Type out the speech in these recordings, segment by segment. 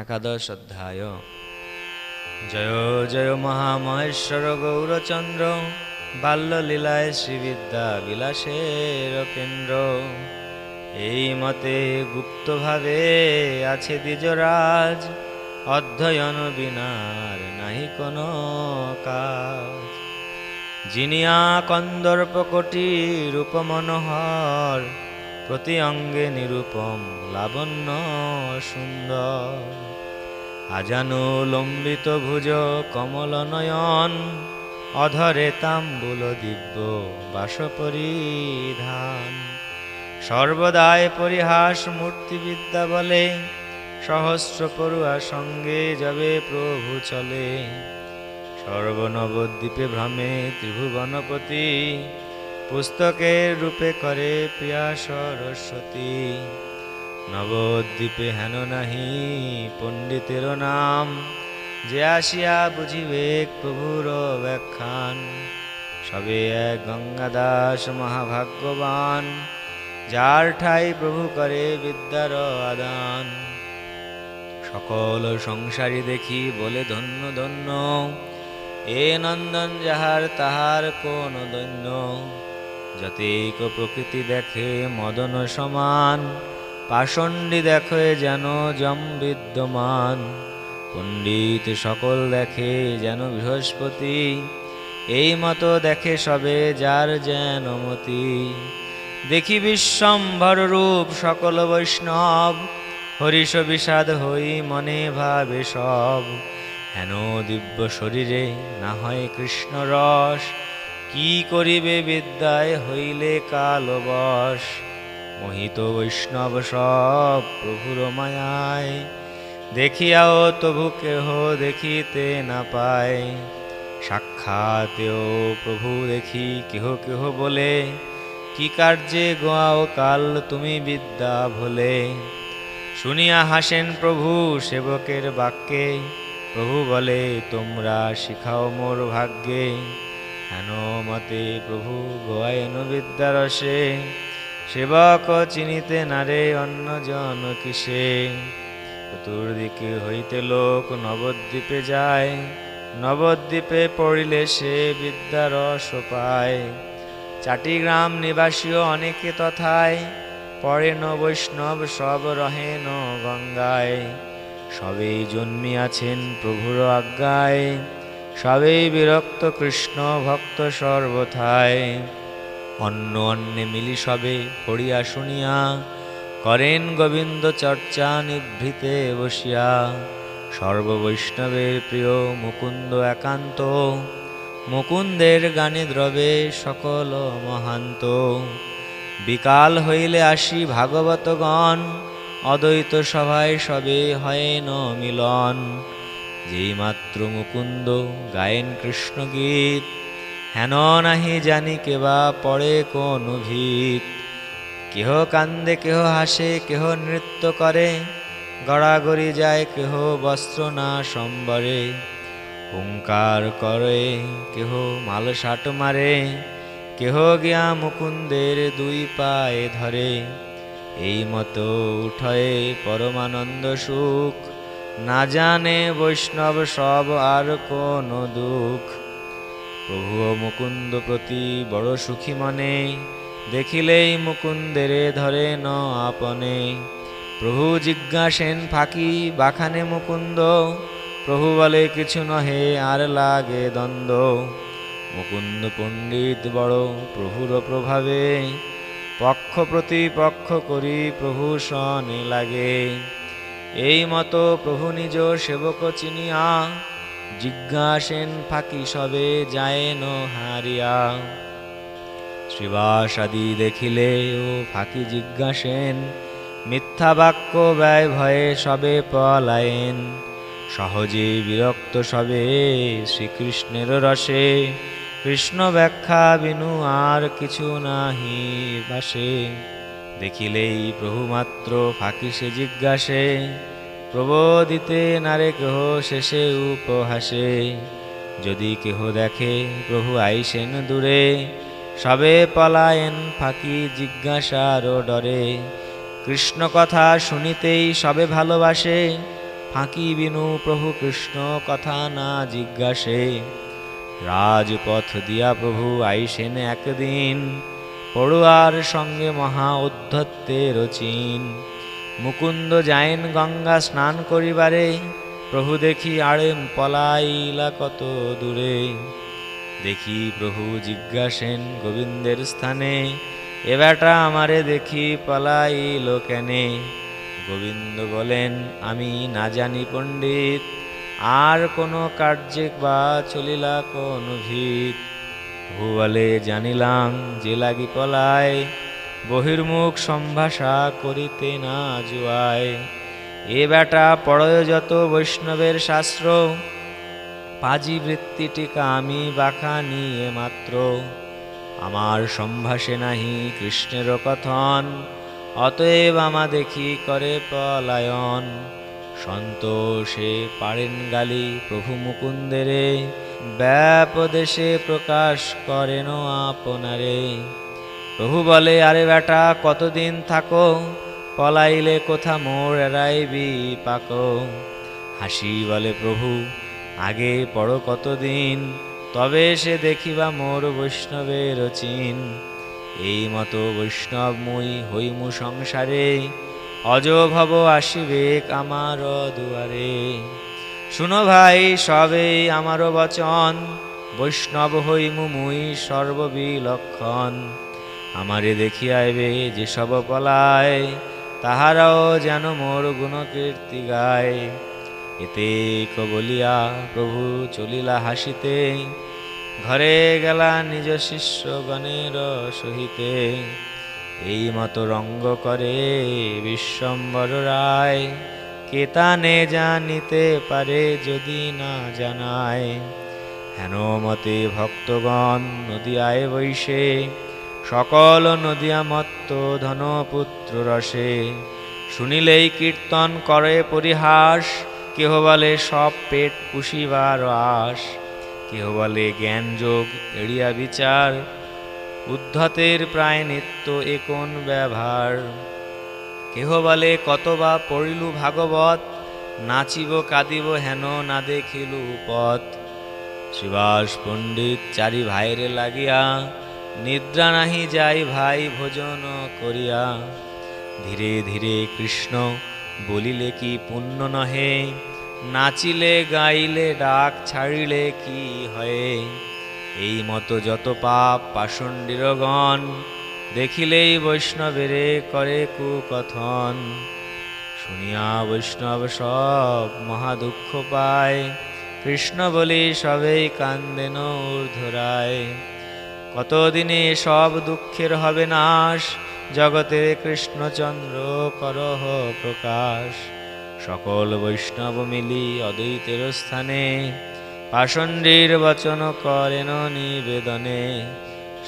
একাদশ অধ্যায়। জয় জয় মহামহেশ্বর গৌরচন্দ্র, বাল্যলীলায় শ্রীবিদ্যা বিলাসের কেন্দ্র। এই মতে গুপ্তভাবে আছে দ্বিজরাজ, অধ্যয়ন বিনার নাহি কোনো কাজ। জিনিয়া কন্দর্প কোটি রূপমনোহর প্রতি অঙ্গে নিরূপম লাবণ্য সুন্দর। আজানু লম্বিত ভুজ কমল নয়ন অধরে তাম্বুল দিব্য বাস পরিধান সর্বদায় পরিহাস মূর্তিবিদ্যা বলে, সহস্র পড়ুয়া সঙ্গে যাবে প্রভু চলে। সর্বনবদ্বীপে ভ্রমে ত্রিভুবনপতি পুস্তকের রূপে করে প্রিয়া সরস্বতী। নবদ্বীপে হেন নাহি পণ্ডিতের নাম, যে আসিয়া বুঝিবে প্রভুর ব্যাখ্যান। সবে এক গঙ্গাদাস মহাভাগ্যবান, যার ঠাই প্রভু করে বিদ্যার আদান। সকল সংসারী দেখি বলে ধন্য ধন্য, এ নন্দন যাহার তাহার কোন দৈন্য। যতেক প্রকৃতি দেখে মদন সমান। পাষণ্ডী দেখে যেন যম বিদ্যমান। পণ্ডিত সকল দেখে যেন বৃহস্পতি। এই মতো দেখে সবে যার যেন মতি। দেখি বিশ্বম্ভর রূপ সকল বৈষ্ণব। হরিষ বিষাদ হই মনে ভাবে সব। হেন দিব্য শরীরে না হয় কৃষ্ণ রস। কি করিবে বিদ্যায় হইলে কালবশ মোহিত বৈষ্ণব সব প্রভুর মায়ায়। দেখিয়াও তবু কেহ দেখিতে না পায়। সাক্ষাতেও প্রভু দেখি কেহ কেহ বলে, কি কার্যে গোয়াও কাল তুমি বিদ্যা ভোলে? শুনিয়া হাসেন প্রভু সেবকের বাক্যে, প্রভু বলে, তোমরা শিখাও মোর ভাগ্যে। হেন মতে প্রভু গোয়ায়ন বিদ্যারসে? সেবক চিনিতে নারে অন্য জন কিসে? চতুর্দিকে হইতে লোক নবদ্বীপে যায়, নবদ্বীপে পড়িলে সে বিদ্যারস পায়। চাটিগ্রাম নিবাসীও অনেকে তথায় পড়েন বৈষ্ণব সব রহেন গঙ্গায় সবেই জন্মিয়াছেন প্রভুর আজ্ঞায়। সবেই বিরক্ত কৃষ্ণ ভক্ত সর্বথায়। অন্য অন্যে মিলি সবে, পড়িয়া শুনিয়া, করেন গোবিন্দ চর্চা নিভৃতে বসিয়া। সর্ববৈষ্ণবের প্রিয় মুকুন্দ একান্ত, মুকুন্দের গানে দ্রবে সকল মহান্ত। বিকাল হইলে আসি ভাগবতগণ, অদ্বৈত সভায় সবে হয় ন মিলন। যেই মাত্র মুকুন্দ গায়েন কৃষ্ণ গীত হেন নাহি জানি কেবা পড়ে কোন ভিত। কেহ কান্দে, কেহ হাসে, কেহ নৃত্য করে, গড়াগড়ি যায়, কেহ বস্ত্র না সম্বরে হুঙ্কার করে, কেহ মাল সাট মারে, কেহ গিয়া মুকুন্দের দুই পায়ে ধরে। এই মতো উঠয়ে পরমানন্দ সুখ না জানে বৈষ্ণব সব আর কোন দুঃখ। প্রভু মুকুন্দ প্রতি বড় সুখী মনে, দেখিলেই মুকুন্দেরে ধরে ন আপনে। প্রভু জিজ্ঞাসেন, ফাঁকি বাখানে মুকুন্দ? প্রভু বলে, কিছু নহে, আর লাগে দ্বন্দ্ব। মুকুন্দ পণ্ডিত বড় প্রভুর প্রভাবে, পক্ষ প্রতিপক্ষ করি প্রভু সনে লাগে। এই মতো প্রভু নিজ সেবক চিনিয়া জিজ্ঞাসেন, ফাঁকি সবে যায় ন হারিয়া? শ্রীবাসাদি দেখিলে ও ফাঁকি জিজ্ঞাসেন, মিথ্যা বাক্য ব্যয় ভয়ে সবে পলায়েন? সহজে বিরক্ত সবে শ্রীকৃষ্ণের রসে, কৃষ্ণ ব্যাখ্যা বিনু আর কিছু নাহি বাসে। দেখিলেই প্রভু মাত্র ফাঁকি সে জিজ্ঞাসে প্রবোদিতে নারে কেহ শেষে উপহাসে। যদি কেহ দেখে প্রভু আইসেন দূরে, সবে পলায়েন ফাঁকি জিজ্ঞাসার ডরে। কৃষ্ণ কথা শুনিতেই সবে ভালোবাসে, ফাঁকি বিনু প্রভু কৃষ্ণ কথা না জিজ্ঞাসে। রাজপথ দিয়া প্রভু আইসেন একদিন পড়ুয়ার সঙ্গে মহা উদ্ধত্তের চিন। মুকুন্দ যাইন গঙ্গা স্নান করিবারে, প্রভু দেখি আড়েম পলাইলা কত দূরে। দেখি প্রভু জিজ্ঞাসেন গোবিন্দের স্থানে, এ বেটা আমারে দেখি পলাইল কেনে? গোবিন্দ বলেন, আমি না জানি পণ্ডিত, আর কোনো কার্যে বা চলিলা কোন ভিত। ভুবলে জানিলাম যে লাগি পলায় বহির্মুখ সম্ভাষা করিতে না জুয়ায়। এ বেটা পড়য় যত বৈষ্ণবের শাস্ত্র, পাজি বৃত্তিটিকা আমি বাঁকা নিয়ে মাত্র। আমার সম্ভাষে নাহি কৃষ্ণের কথন, অতএব আমা দেখি করে পলায়ন। সন্তোষে পারেন গালি প্রভু মুকুন্দেরে ব্যাপদেশে প্রকাশ করেন আপনারে। প্রভু বলে, আরে বেটা, কতদিন থাকো? পলাইলে কোথা মোর এড়াইবি পাক হাসি বলে, প্রভু, আগে পড়ো কতদিন? তবে সে দেখিবা মোর বৈষ্ণবের চিন। এই মতো বৈষ্ণব মুই হইমু সংসারে, অজ ভব আসিবেক আমার দুয়ারে। শুনো ভাই, সবে আমারও বচন। বৈষ্ণব হইমু মুই সর্ববিলক্ষণ। আমারে দেখিয়া আইবে যে সব পলায়, তাহারাও যেন মোর গুণকীর্তি গায়। এতে বলিয়া প্রভু চলিলা হাসিতে, ঘরে গেলা নিজ শিষ্যগণের সহিতে। এই মতো রঙ্গ করে বিশ্বম্বর রায় কেতানে জানিতে পারে যদি না জানায়। হেন মতে ভক্তগণ, নদিয়ায় বৈশে, সকল নদিয়া মত্ত ধনপুত্র রসে। শুনিলেই কীর্তন করে পরিহাস, কেহ বলে সব পেট পুষিবার আস কেহ বলে জ্ঞান যোগ এড়িয়া বিচার, উদ্ধতের প্রায় নিত্য একন ব্যবহার। কেহ বলে কত কতবা পড়িলু ভাগবত, নাচিব কাঁদিব হেন না দেখিলু পথ। শ্রীবাস পণ্ডিত চারি ভাইরে লাগিয়া, নিদ্রা নাহি যাই ভাই ভোজন করিয়া। ধীরে ধীরে কৃষ্ণ বলিলে কি পুণ্য নহে, নাচিলে গাইলে ডাক ছাড়িলে কি হয়? এই মতো যত পাপ পাষণ্ডিরগণ দেখিলেই বৈষ্ণবেরে করে কুকথন। শুনিয়া বৈষ্ণব সব মহা দুঃখ পায়। কৃষ্ণ বলি সবেই কান্দেন ঊর্ধ্বরায়। কতদিনে সব দুঃখের হবে নাশ জগতে কৃষ্ণচন্দ্র করহ প্রকাশ। সকল বৈষ্ণব মিলি অদ্বৈতের স্থানে, পাষণ্ডীর বচন করেন নিবেদনে।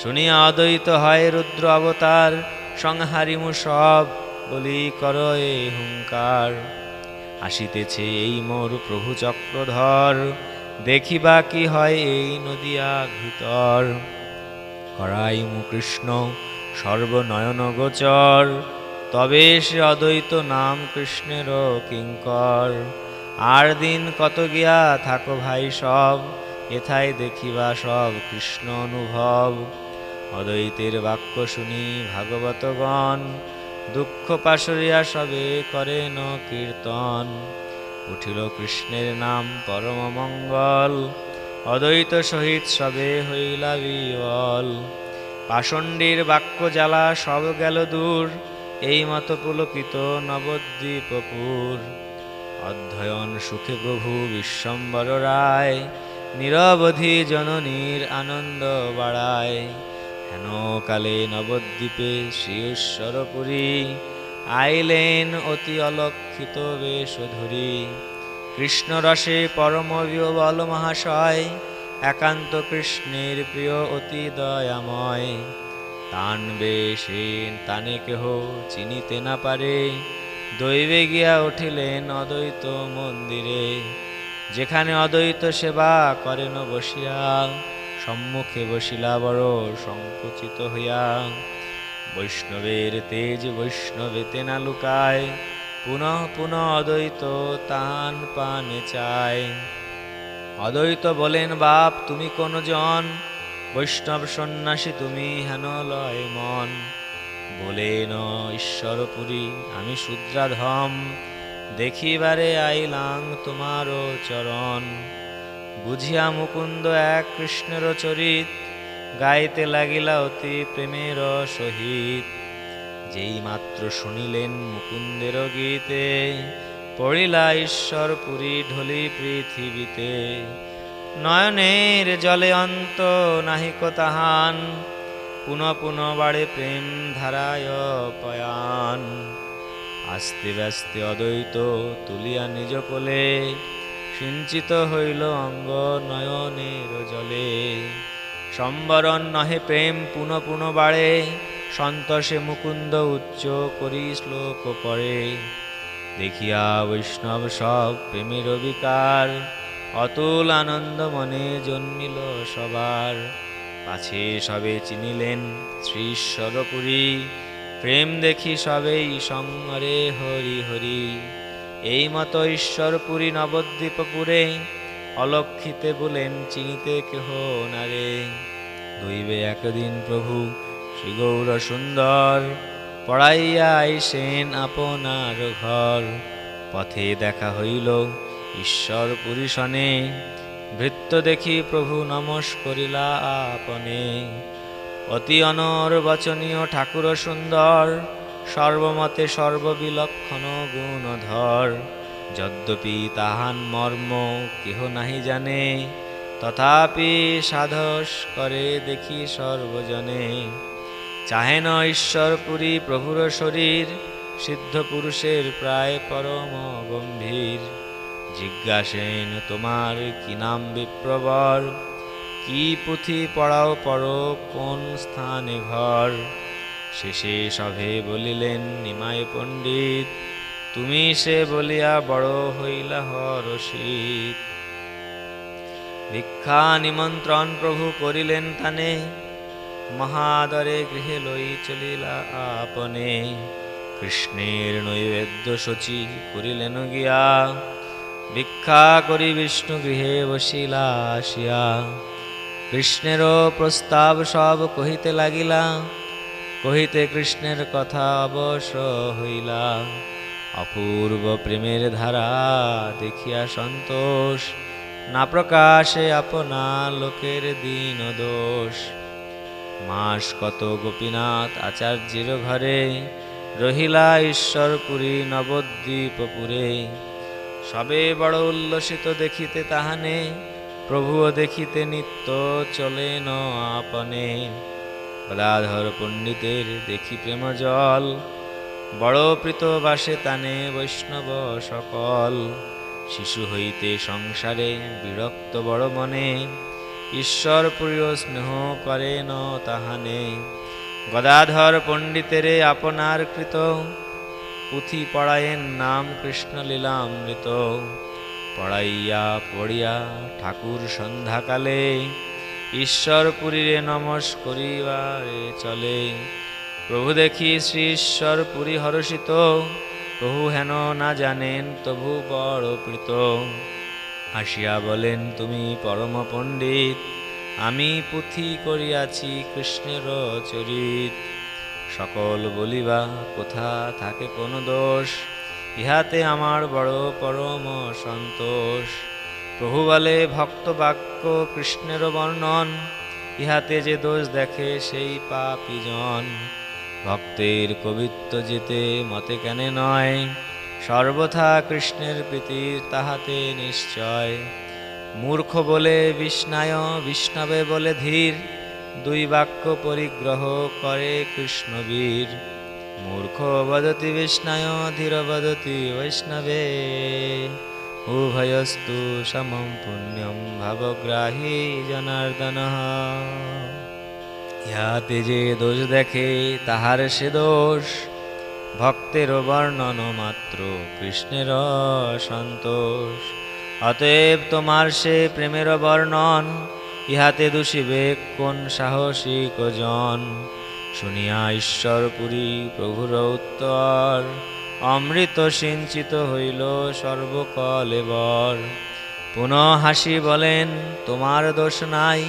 শুনিয়া অদ্বৈত হয় রুদ্র অবতার, সংহারিমু সব, বলি কর হুঙ্কার। আসিতেছে এই মোর প্রভু চক্রধর, দেখিবা কি হয় এই নদিয়া ভিতর। করাইমু কৃষ্ণ সর্বনয়ন গোচর, তবে সে অদ্বৈত নাম কৃষ্ণের কিঙ্কর। আর দিন কত গিয়া থাকো ভাই সব, এথায় দেখিবা সব কৃষ্ণ অনুভব। অদ্বৈতের বাক্য শুনি ভাগবতগণ, দুঃখ পাশরিয়া সবে করেন কীর্তন। উঠিল কৃষ্ণের নাম পরম মঙ্গল, অদ্বৈত সহিত সবে হইলা বিবল পাষণ্ডীর বাক্য জ্বালা সব গেল দূর, এই মত পুলকিত নবদ্বীপপুর। অধ্যয়ন সুখে প্রভু বিশ্বম্বর রায়, নিরবধি জননীর আনন্দ বাড়ায়। হেন কালে নবদ্বীপে শ্রীশ্বরপুরী আইলেন অতি অলক্ষিত বেশ ধরি কৃষ্ণ রসে পরম বল মহাশয়, একান্ত কৃষ্ণের প্রিয় অতি দয়াময়। তান বেশে তানে কেহ চিনিতে না পারে। দৈবে গিয়া উঠিলেন অদ্বৈত মন্দিরে। যেখানে অদ্বৈত সেবা করেন বসিয়া। সম্মুখে বসিলা বড় সংকুচিত হইয়া। বৈষ্ণবের তেজ বৈষ্ণবেতে না লুকায়, পুনঃ পুনঃ অদ্বৈত তান পানে চায়। অদ্বৈত বলেন, বাপ, তুমি কোন জন? বৈষ্ণব সন্ন্যাসী, তুমি হেন লয় মন? বলেন ঈশ্বরপুরী আমি শুদ্রাধম, দেখিবারে আইলাং তোমারও চরণ। বুঝিয়া মুকুন্দ এক কৃষ্ণের চরিত গাইতে লাগিলা অতি প্রেমের সহিত। যেই মাত্র শুনিলেন মুকুন্দের গীতে, পড়িলা ঈশ্বর পুরী ঢলি পৃথিবীতে। নয়নের জলে অন্ত নাহিক তাহান, পুন পুন বাড়ে প্রেম ধারায় পয়ান। আস্তে ব্যস্তে অদ্বৈত তুলিয়া নিজ কোলে সিঞ্চিত হইল অঙ্গ নয়নের জলে। সম্বরণ নহে প্রেম পুন পুন বাড়ে, সন্তোষে মুকুন্দ উচ্চ করি শ্লোক পড়ে। দেখিয়া বৈষ্ণব সব প্রেমের বিকার অতুল আনন্দ মনে জন্মিল সবার। পাছে সবে চিনিলেন শ্রী ঈশ্বরপুরী প্রেম দেখি সবেই সঙ্গরে হরি হরি। এই মতো ঈশ্বরপুরী নবদ্বীপপুরে অলক্ষিতে বলেন, চিনিতে কেহ নারে। দৈবে একদিন প্রভু শ্রী গৌর সুন্দর পড়াইয়া আইসেন আপনার ঘর। পথে দেখা হইল ঈশ্বর পুরীশনে ভৃত্য দেখি প্রভু নমস করিলা আপনে। অতি অনর বচনীয় ঠাকুর সুন্দর সর্বমতে সর্ববিলক্ষণ গুণধর। যদ্যপি তাহান মর্ম কেহ নাহি জানে, তথাপি সাধস করে দেখি সর্বজনে। চাহেন ঈশ্বর পুরী প্রভুর শরীর, সিদ্ধ পুরুষের প্রায় পরম গম্ভীর। জিজ্ঞাসেন, তোমার কি নাম বিপ্রবর? কি পুঁথি পড়াও পর কোন স্থানে ঘর? শেষে সভে বলিলেন, নিমাই পণ্ডিত, তুমি সে বলিয়া বড় হইলা হরষিত। ভিক্ষা নিমন্ত্রণ প্রভু করিলেন তানে, মহাদরে গৃহে লই চলিলা আপনে। কৃষ্ণের নৈবেদ্য সচি করিলেন গিয়া, ভিক্ষা করি বিষ্ণু গৃহে বসিলা আসিয়া। কৃষ্ণেরও প্রস্তাব সব কহিতে লাগিলা কহিতে কৃষ্ণের কথা অবশ্য হইলা অপূর্ব প্রেমের ধারা দেখিয়া সন্তোষ, না প্রকাশে আপনা লোকের দিন দোষ। মাস কত গোপীনাথ আচার্যের ঘরে, রহিলা ঈশ্বরপুরী নবদ্বীপপুরে। সবে বড় উল্লসিত দেখিতে তাহানে, প্রভুও দেখিতে নিত্য চলেন আপনে। গদাধর পণ্ডিতের দেখি প্রেম জল বড় প্রীত বাসে তানে বৈষ্ণব সকল। শিশু হইতে সংসারে বিরক্ত বড় মনে। ঈশ্বর প্রিয় স্নেহ করেন তাহানে। গদাধর পণ্ডিতেরে আপনার কৃত। পুঁথি পড়ায়েন নাম কৃষ্ণ লীলামৃত। পড়াইয়া পড়িয়া ঠাকুর সন্ধ্যাকালে ঈশ্বর পুরীরে নমস করিবারে চলে। প্রভু দেখি শ্রী ঈশ্বর পুরী হরষিত, প্রভু হেন না জানেন তবু বড় প্রীত আসিয়া বলেন, তুমি পরম পণ্ডিত, আমি পুঁথি করিয়াছি কৃষ্ণের চরিত। সকল বলিবা কোথা থাকে কোন দোষ, ইহাতে আমার বড় পরম সন্তোষ। প্রভু বলে ভক্ত বাক্য কৃষ্ণের বর্ণন, ইহাতে যে দোষ দেখে সেই পাপিজন ভক্তের কবিত্ব যেতে মতে কেন নয়, সর্বথা কৃষ্ণের প্রীতির তাহাতে নিশ্চয়। মূর্খ বলে বিষ্ণায়, বিষ্ণবে বলে ধীর, দুই বাক্য পরিগ্রহ করে কৃষ্ণবীর। মূর্খ বদতি বিষ্ণায়, ধীর বদতি বৈষ্ণবে। উভয়স্তু সমম পুণ্যম ভাবগ্রাহী জনার্দন ইহাতে যে দোষ দেখে তাহার সে দোষ ভক্তের বর্ণন মাত্র কৃষ্ণের সন্তোষ অতএব তোমার সে প্রেমের বর্ণন ইহাতে দোষিবে কোন সাহসিক জন শুনিয়া ঈশ্বর পুরী প্রভুর উত্তর। অমৃত সিঞ্চিত হইল সর্বকলে বর পুনঃ হাসি বলেন, তোমার দোষ নাই,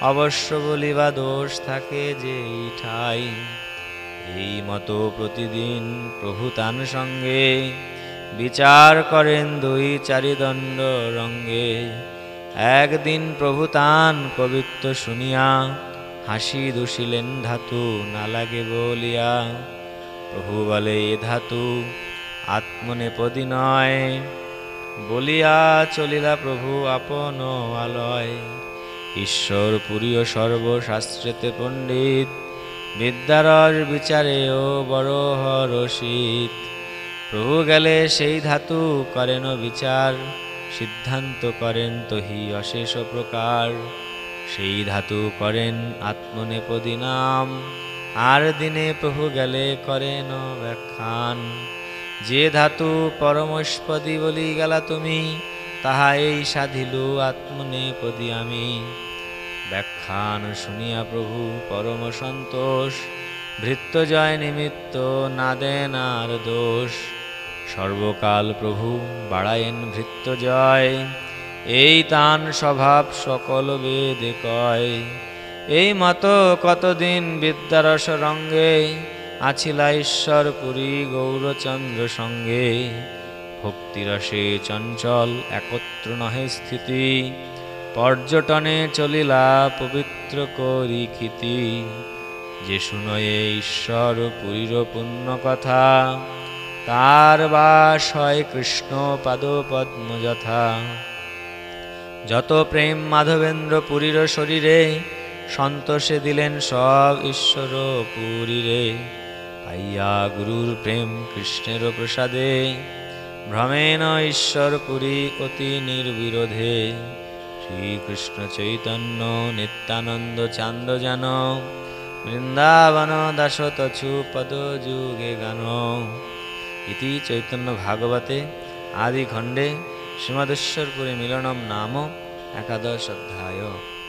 অবশ্য বলিবা দোষ থাকে যে ঠাই এই মতো প্রতিদিন প্রভু তান সঙ্গে বিচার করেন দুই চারিদণ্ড রঙ্গে। একদিন প্রভু তান কবিত্ব শুনিয়া, হাসি দুষিলেন, ধাতু না লাগে বলিয়া। প্রভু বলে এ ধাতু আত্মনেপদী নয় বলিয়া চলিলা প্রভু আপন আলয়। ঈশ্বর পুরীয় সর্বশাস্ত্রেতে পণ্ডিত বিদ্যারর বিচারেও বড় হরষিত। প্রভু গেলে সেই ধাতু করেন বিচার, সিদ্ধান্ত করেন তহি অশেষ প্রকার। সেই ধাতু করেন আত্মনেপদী নাম আর দিনে প্রভু গেলে করেন ব্যাখ্যান। যে ধাতু পরমস্পদী বলি গেলা তুমি, তাহা এই সাধিলু আত্মনেপদী আমি। ব্যাখ্যান শুনিয়া প্রভু পরম সন্তোষ ভৃত্যজয় নিমিত্ত না দেন আর দোষ। সর্বকাল প্রভু বাড়ায়েন ভৃত্যজয় এই তান স্বভাব সকল বেদে কয়। এই মতো কতদিন বিদ্যারস রঙ্গে? আছিলা ঈশ্বর পুরী গৌরচন্দ্র সঙ্গে। ভক্তিরসে চঞ্চল একত্র নহে স্থিতি। পর্যটনে চলিলা পবিত্র করি খিতি যে শুনয়ে ঈশ্বর পুরীর পুণ্য কথা, তার বাস হয় কৃষ্ণ পাদ পদ্ম যথা। যত প্রেম মাধবেন্দ্র পুরীর শরীরে সন্তোষে দিলেন সব ঈশ্বর পুরীরে। পাইয়া গুরুর প্রেম কৃষ্ণের প্রসাদে। ভ্রমেণ ঈশ্বর পুরী অতি নির্বিরোধে। শ্রীকৃষ্ণ চৈতন্য নিত্যানন্দ চান্দ জান বৃন্দাবন দাসতছু পদ যুগে গান। ইতি চৈতন্য ভাগবতে আদি খণ্ডে শ্রীমদেশ্বরপুরে মিলনম নাম একাদশ অধ্যায়।